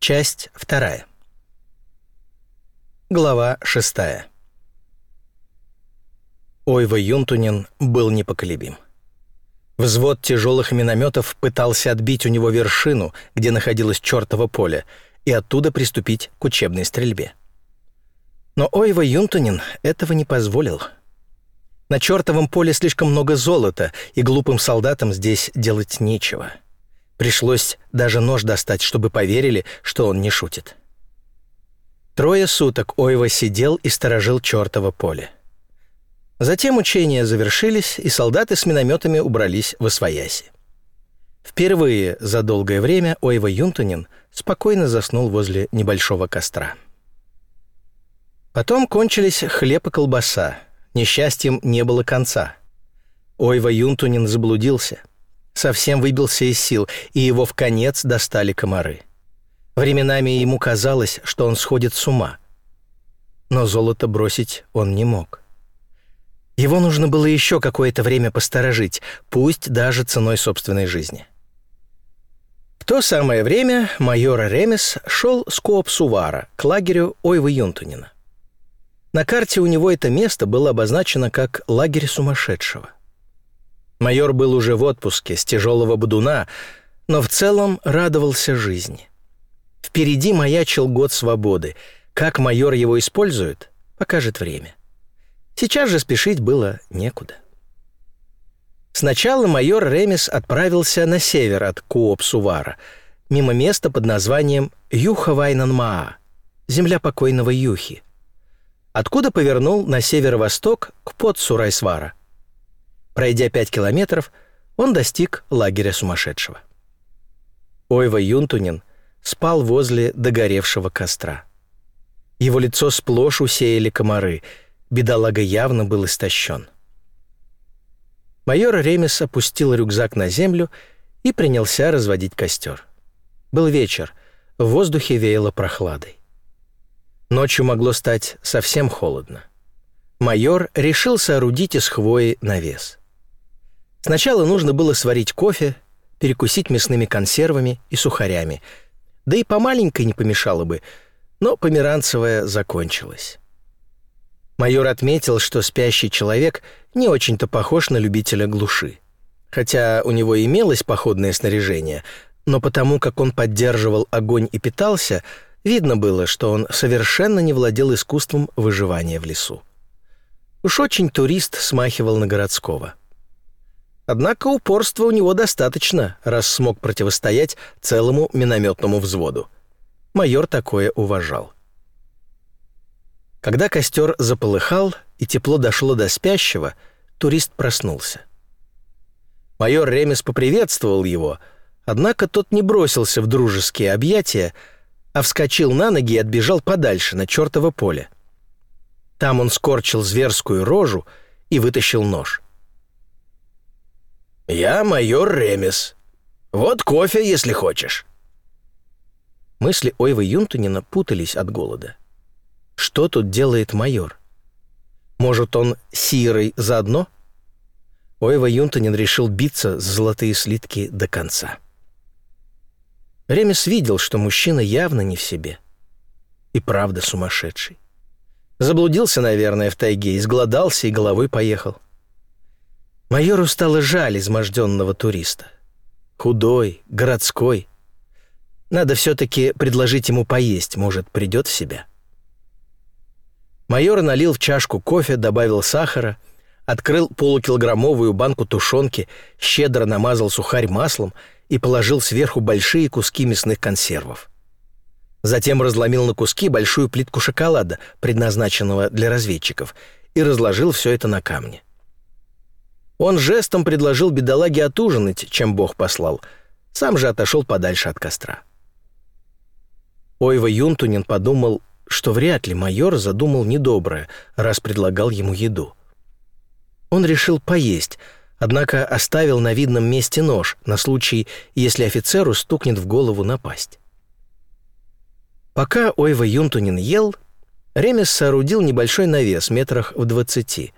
Часть вторая. Глава шестая. Ойва Юнтунин был непоколебим. Взвод тяжелых минометов пытался отбить у него вершину, где находилось чертово поле, и оттуда приступить к учебной стрельбе. Но Ойва Юнтунин этого не позволил. На чертовом поле слишком много золота, и глупым солдатам здесь делать нечего. Пришлось даже нож достать, чтобы поверили, что он не шутит. Трое суток Ойва сидел и сторожил чертово поле. Затем учения завершились, и солдаты с минометами убрались в Освояси. Впервые за долгое время Ойва Юнтунин спокойно заснул возле небольшого костра. Потом кончились хлеб и колбаса. Несчастьем не было конца. Ойва Юнтунин заблудился. Совсем выбился из сил, и его в конец достали комары. Временами ему казалось, что он сходит с ума. Но золото бросить он не мог. Его нужно было еще какое-то время посторожить, пусть даже ценой собственной жизни. В то самое время майор Ремес шел с Коопсувара к лагерю Ойвы Юнтунина. На карте у него это место было обозначено как лагерь сумасшедшего. Майор был уже в отпуске с тяжелого бодуна, но в целом радовался жизни. Впереди маячил год свободы. Как майор его использует, покажет время. Сейчас же спешить было некуда. Сначала майор Ремис отправился на север от Куоп-Сувара, мимо места под названием Юха-Вайнан-Маа, земля покойного Юхи – откуда повернул на северо-восток к Подсурайсвара. Пройдя пять километров, он достиг лагеря сумасшедшего. Ойва Юнтунин спал возле догоревшего костра. Его лицо сплошь усеяли комары, бедолага явно был истощен. Майор Ремес опустил рюкзак на землю и принялся разводить костер. Был вечер, в воздухе веяло прохладой. Ночью могло стать совсем холодно. Майор решил соорудить из хвои навес. Сначала нужно было сварить кофе, перекусить мясными консервами и сухарями, да и по маленькой не помешало бы, но померанцевая закончилась. Майор отметил, что спящий человек не очень-то похож на любителя глуши. Хотя у него имелось походное снаряжение, но потому как он поддерживал огонь и питался – Видно было, что он совершенно не владел искусством выживания в лесу. Уж очень турист смахивал на городского. Однако упорства у него достаточно, раз смог противостоять целому минометному взводу. Майор такое уважал. Когда костер заполыхал и тепло дошло до спящего, турист проснулся. Майор Ремес поприветствовал его, однако тот не бросился в дружеские объятия, а вскочил на ноги и отбежал подальше, на чертово поле. Там он скорчил зверскую рожу и вытащил нож. «Я майор Ремес. Вот кофе, если хочешь». Мысли Ойвы Юнтунина путались от голода. Что тут делает майор? Может, он сирой заодно? Ойва Юнтунин решил биться за золотые слитки до конца. Ремес видел, что мужчина явно не в себе. И правда сумасшедший. Заблудился, наверное, в тайге, изголодался и головой поехал. Майору стало жаль изможденного туриста. Худой, городской. Надо все-таки предложить ему поесть, может, придет в себя. Майор налил в чашку кофе, добавил сахара, открыл полукилограммовую банку тушенки, щедро намазал сухарь маслом — и положил сверху большие куски мясных консервов. Затем разломил на куски большую плитку шоколада, предназначенного для разведчиков, и разложил все это на камне. Он жестом предложил бедолаге отужинать, чем Бог послал, сам же отошел подальше от костра. Ойва Юнтунин подумал, что вряд ли майор задумал недоброе, раз предлагал ему еду. Он решил поесть — однако оставил на видном месте нож на случай, если офицеру стукнет в голову напасть. Пока Ойва Юнтунин ел, Ремес соорудил небольшой навес метрах в двадцати.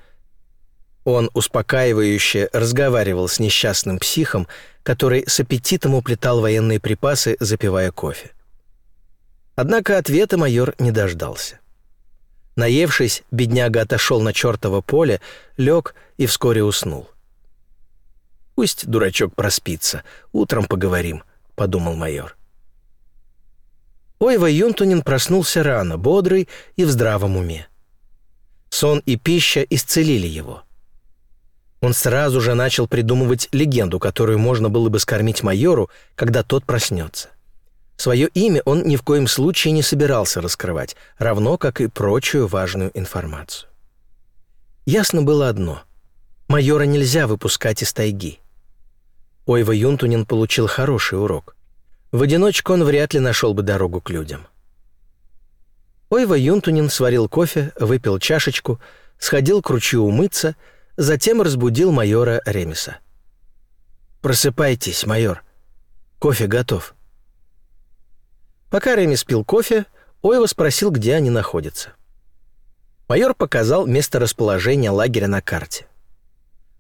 Он успокаивающе разговаривал с несчастным психом, который с аппетитом уплетал военные припасы, запивая кофе. Однако ответа майор не дождался. Наевшись, бедняга отошел на чертово поле, лег и вскоре уснул. «Пусть дурачок проспится, утром поговорим», — подумал майор. Ойва Юнтунин проснулся рано, бодрый и в здравом уме. Сон и пища исцелили его. Он сразу же начал придумывать легенду, которую можно было бы скормить майору, когда тот проснется. Свое имя он ни в коем случае не собирался раскрывать, равно как и прочую важную информацию. Ясно было одно — майора нельзя выпускать из тайги. Ойва Юнтунин получил хороший урок. В одиночку он вряд ли нашел бы дорогу к людям. Ойва Юнтунин сварил кофе, выпил чашечку, сходил к ручью умыться, затем разбудил майора Ремиса. «Просыпайтесь, майор. Кофе готов». Пока Ремис пил кофе, Ойва спросил, где они находятся. Майор показал место расположения лагеря на карте.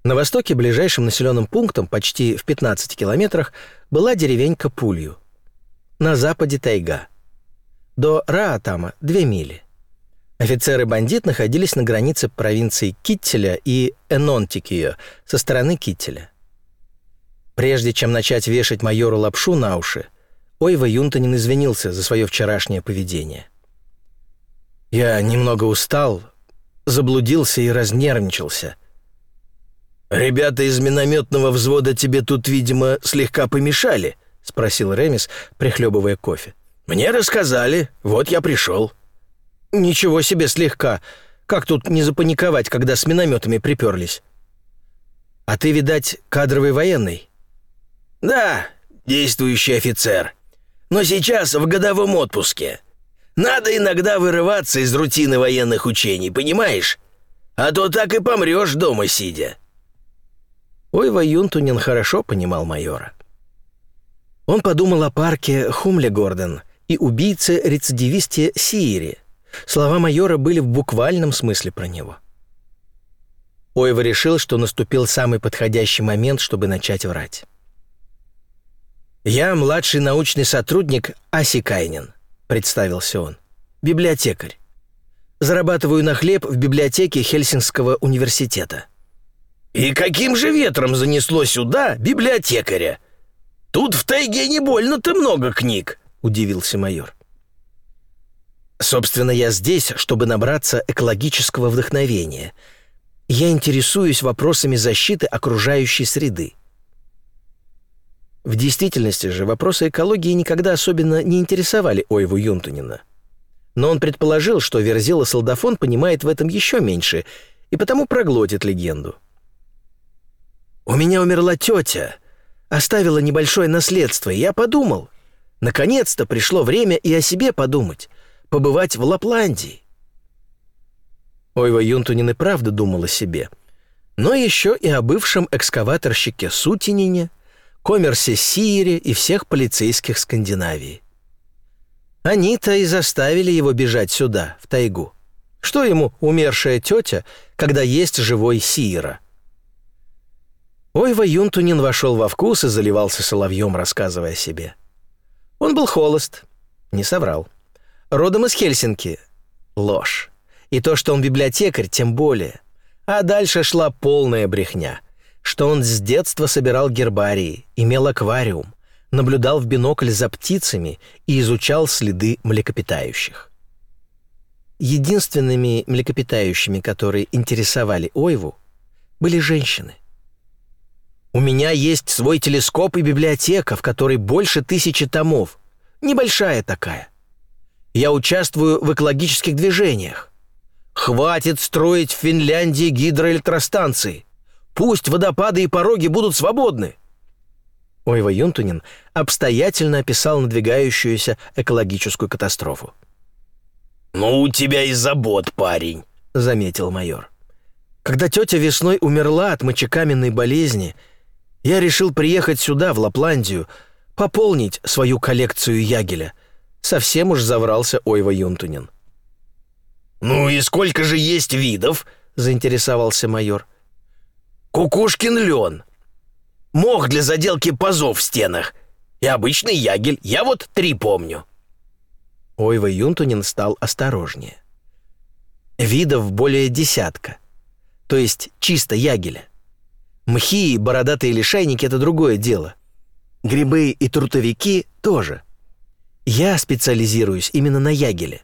На востоке ближайшим населенным пунктом, почти в 15 километрах, была деревенька Пулью. На западе тайга. До Раатама — две мили. Офицеры-бандит находились на границе провинций Киттеля и Энонтикио со стороны Киттеля. Прежде чем начать вешать майору лапшу на уши, Ойва Юнтонин извинился за свое вчерашнее поведение. «Я немного устал, заблудился и разнервничался», «Ребята из минометного взвода тебе тут, видимо, слегка помешали?» — спросил Ремис, прихлебывая кофе. «Мне рассказали, вот я пришел». «Ничего себе слегка! Как тут не запаниковать, когда с минометами приперлись?» «А ты, видать, кадровый военный?» «Да, действующий офицер. Но сейчас в годовом отпуске. Надо иногда вырываться из рутины военных учений, понимаешь? А то так и помрешь дома сидя». Ойва Юнтунин хорошо понимал майора. Он подумал о парке Хумле Гордон и убийце-рецидивисте Сиере. Слова майора были в буквальном смысле про него. Ойва решил, что наступил самый подходящий момент, чтобы начать врать. «Я младший научный сотрудник Аси Кайнин», — представился он. «Библиотекарь. Зарабатываю на хлеб в библиотеке Хельсинского университета». «И каким же ветром занесло сюда библиотекаря? Тут в тайге не больно-то много книг», — удивился майор. «Собственно, я здесь, чтобы набраться экологического вдохновения. Я интересуюсь вопросами защиты окружающей среды». В действительности же вопросы экологии никогда особенно не интересовали Ойву Юнтунина. Но он предположил, что Верзила Солдафон понимает в этом еще меньше и потому проглотит легенду. У меня умерла тетя, оставила небольшое наследство, и я подумал, наконец-то пришло время и о себе подумать, побывать в Лапландии. Ойва Юнтунин и правда думал себе, но еще и о бывшем экскаваторщике Сутинине, коммерсе Сиере и всех полицейских Скандинавии. Они-то и заставили его бежать сюда, в тайгу. Что ему умершая тетя, когда есть живой Сиера? Ойва Юнтунин вошел во вкус и заливался соловьем, рассказывая себе. Он был холост, не соврал. Родом из Хельсинки. Ложь. И то, что он библиотекарь, тем более. А дальше шла полная брехня. Что он с детства собирал гербарии, имел аквариум, наблюдал в бинокль за птицами и изучал следы млекопитающих. Единственными млекопитающими, которые интересовали Ойву, были женщины. У меня есть свой телескоп и библиотека, в которой больше тысячи томов. Небольшая такая. Я участвую в экологических движениях. Хватит строить в Финляндии гидроэлектростанции. Пусть водопады и пороги будут свободны. Ойва Юнтунин обстоятельно описал надвигающуюся экологическую катастрофу. «Ну, у тебя и забот, парень», — заметил майор. Когда тетя весной умерла от мочекаменной болезни — я решил приехать сюда, в Лапландию, пополнить свою коллекцию ягеля. Совсем уж заврался Ойва Юнтунин. «Ну и сколько же есть видов?» — заинтересовался майор. «Кукушкин лен, мох для заделки пазов в стенах и обычный ягель. Я вот три помню». Ойва Юнтунин стал осторожнее. Видов более десятка, то есть чисто ягеля. Мхи и бородатые лишайники — это другое дело. Грибы и трутовики тоже. Я специализируюсь именно на ягеле.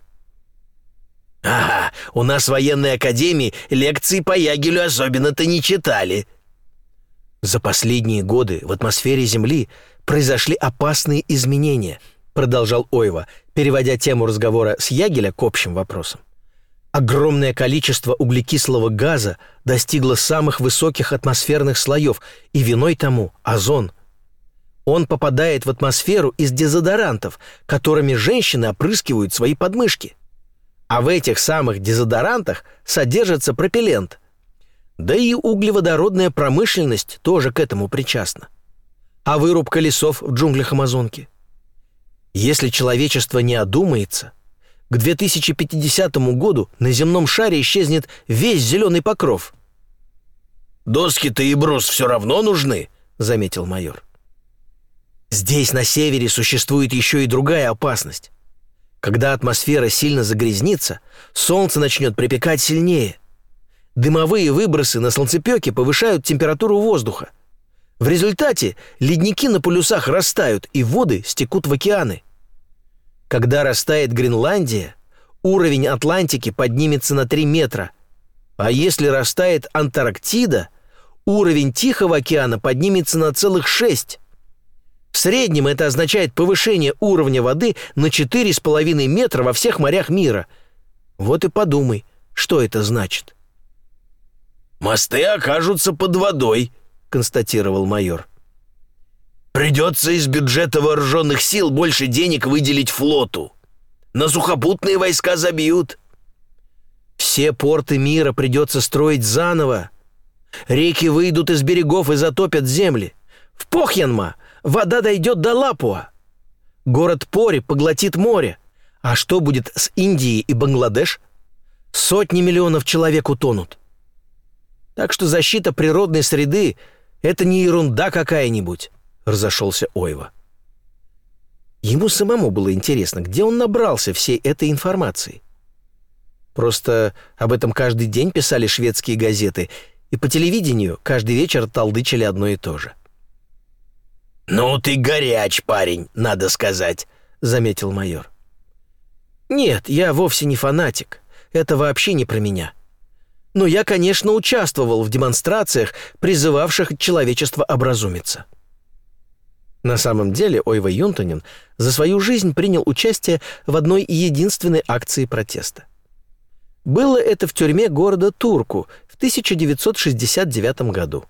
«Ага, у нас в военной академии лекции по ягелю особенно-то не читали». За последние годы в атмосфере Земли произошли опасные изменения, продолжал Ойва, переводя тему разговора с ягеля к общим вопросам. Огромное количество углекислого газа достигло самых высоких атмосферных слоев, и виной тому озон. Он попадает в атмосферу из дезодорантов, которыми женщины опрыскивают свои подмышки. А в этих самых дезодорантах содержится пропеллент. Да и углеводородная промышленность тоже к этому причастна. А вырубка лесов в джунглях Амазонки? Если человечество не одумается, к 2050 году на земном шаре исчезнет весь зеленый покров. «Доски-то и брус все равно нужны», — заметил майор. Здесь, на севере, существует еще и другая опасность. Когда атмосфера сильно загрязнится, солнце начнет припекать сильнее. Дымовые выбросы на солнцепеке повышают температуру воздуха. В результате ледники на полюсах растают, и воды стекут в океаны. Когда растает Гренландия, уровень Атлантики поднимется на 3 метра. А если растает Антарктида, уровень Тихого океана поднимется на целых 6. В среднем это означает повышение уровня воды на 4,5 метра во всех морях мира. Вот и подумай, что это значит. «Мосты окажутся под водой», — констатировал майор. «Придется из бюджета вооруженных сил больше денег выделить флоту. На сухопутные войска забьют». «Все порты мира придется строить заново. Реки выйдут из берегов и затопят земли. В Похьянма вода дойдет до Лапуа. Город Пори поглотит море. А что будет с Индией и Бангладеш? Сотни миллионов человек утонут. Так что защита природной среды — это не ерунда какая-нибудь», — разошелся Ойва. Ему самому было интересно, где он набрался всей этой информации. Просто об этом каждый день писали шведские газеты, и по телевидению каждый вечер толдычили одно и то же. «Ну ты горяч, парень, надо сказать», — заметил майор. «Нет, я вовсе не фанатик. Это вообще не про меня. Но я, конечно, участвовал в демонстрациях, призывавших человечество образумиться». На самом деле Ойва Юнтонин за свою жизнь принял участие в одной единственной акции протеста. Было это в тюрьме города Турку в 1969 году.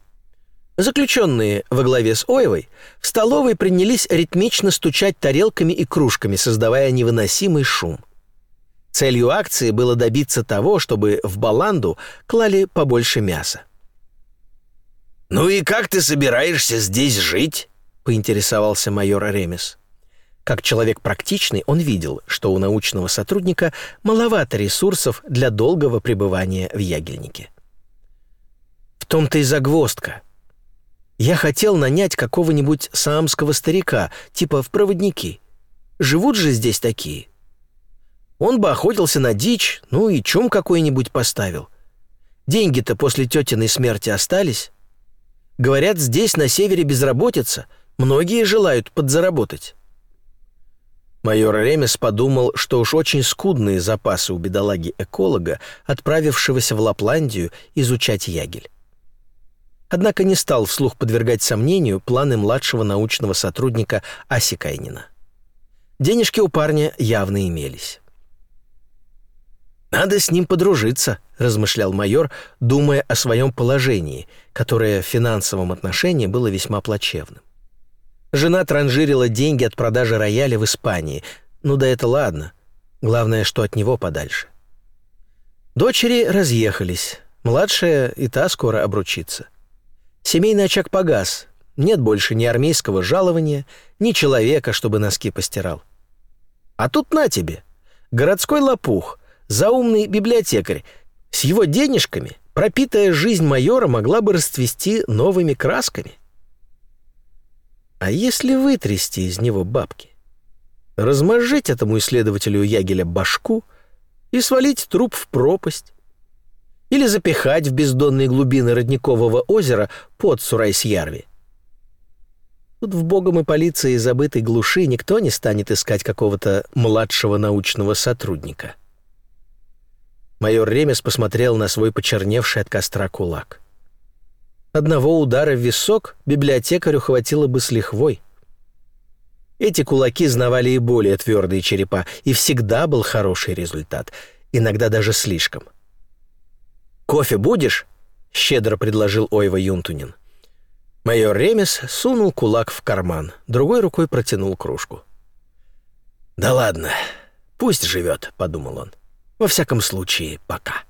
Заключенные во главе с Оевой в столовой принялись ритмично стучать тарелками и кружками, создавая невыносимый шум. Целью акции было добиться того, чтобы в баланду клали побольше мяса. «Ну и как ты собираешься здесь жить?» — поинтересовался майор Ремес. Как человек практичный, он видел, что у научного сотрудника маловато ресурсов для долгого пребывания в ягельнике. В том-то и загвоздка — я хотел нанять какого-нибудь саамского старика, типа в проводники. Живут же здесь такие. Он бы охотился на дичь, ну и чум какой-нибудь поставил. Деньги-то после тетиной смерти остались. Говорят, здесь на севере безработица, многие желают подзаработать. Майор Ремес подумал, что уж очень скудные запасы у бедолаги-эколога, отправившегося в Лапландию изучать ягель однако не стал вслух подвергать сомнению планы младшего научного сотрудника Аси Кайнина. Денежки у парня явно имелись. «Надо с ним подружиться», — размышлял майор, думая о своем положении, которое в финансовом отношении было весьма плачевным. Жена транжирила деньги от продажи рояля в Испании. Ну да это ладно. Главное, что от него подальше. Дочери разъехались. Младшая и та скоро обручится. Семейный очаг погас. Нет больше ни армейского жалования, ни человека, чтобы носки постирал. А тут на тебе. Городской лопух, заумный библиотекарь. С его денежками пропитая жизнь майора могла бы расцвести новыми красками. А если вытрясти из него бабки? размозжить этому исследователю Ягеля башку и свалить труп в пропасть. Или запихать в бездонные глубины родникового озера под Сурайсьярви. Тут в богом и полиции забытой глуши никто не станет искать какого-то младшего научного сотрудника. Майор Ремес посмотрел на свой почерневший от костра кулак. Одного удара в висок библиотекарю хватило бы с лихвой. Эти кулаки знавали и более твердые черепа, и всегда был хороший результат, иногда даже слишком. «Кофе будешь?» — щедро предложил Ойва Юнтунин. Майор Ремес сунул кулак в карман, другой рукой протянул кружку. «Да ладно, пусть живет», — подумал он. «Во всяком случае, пока».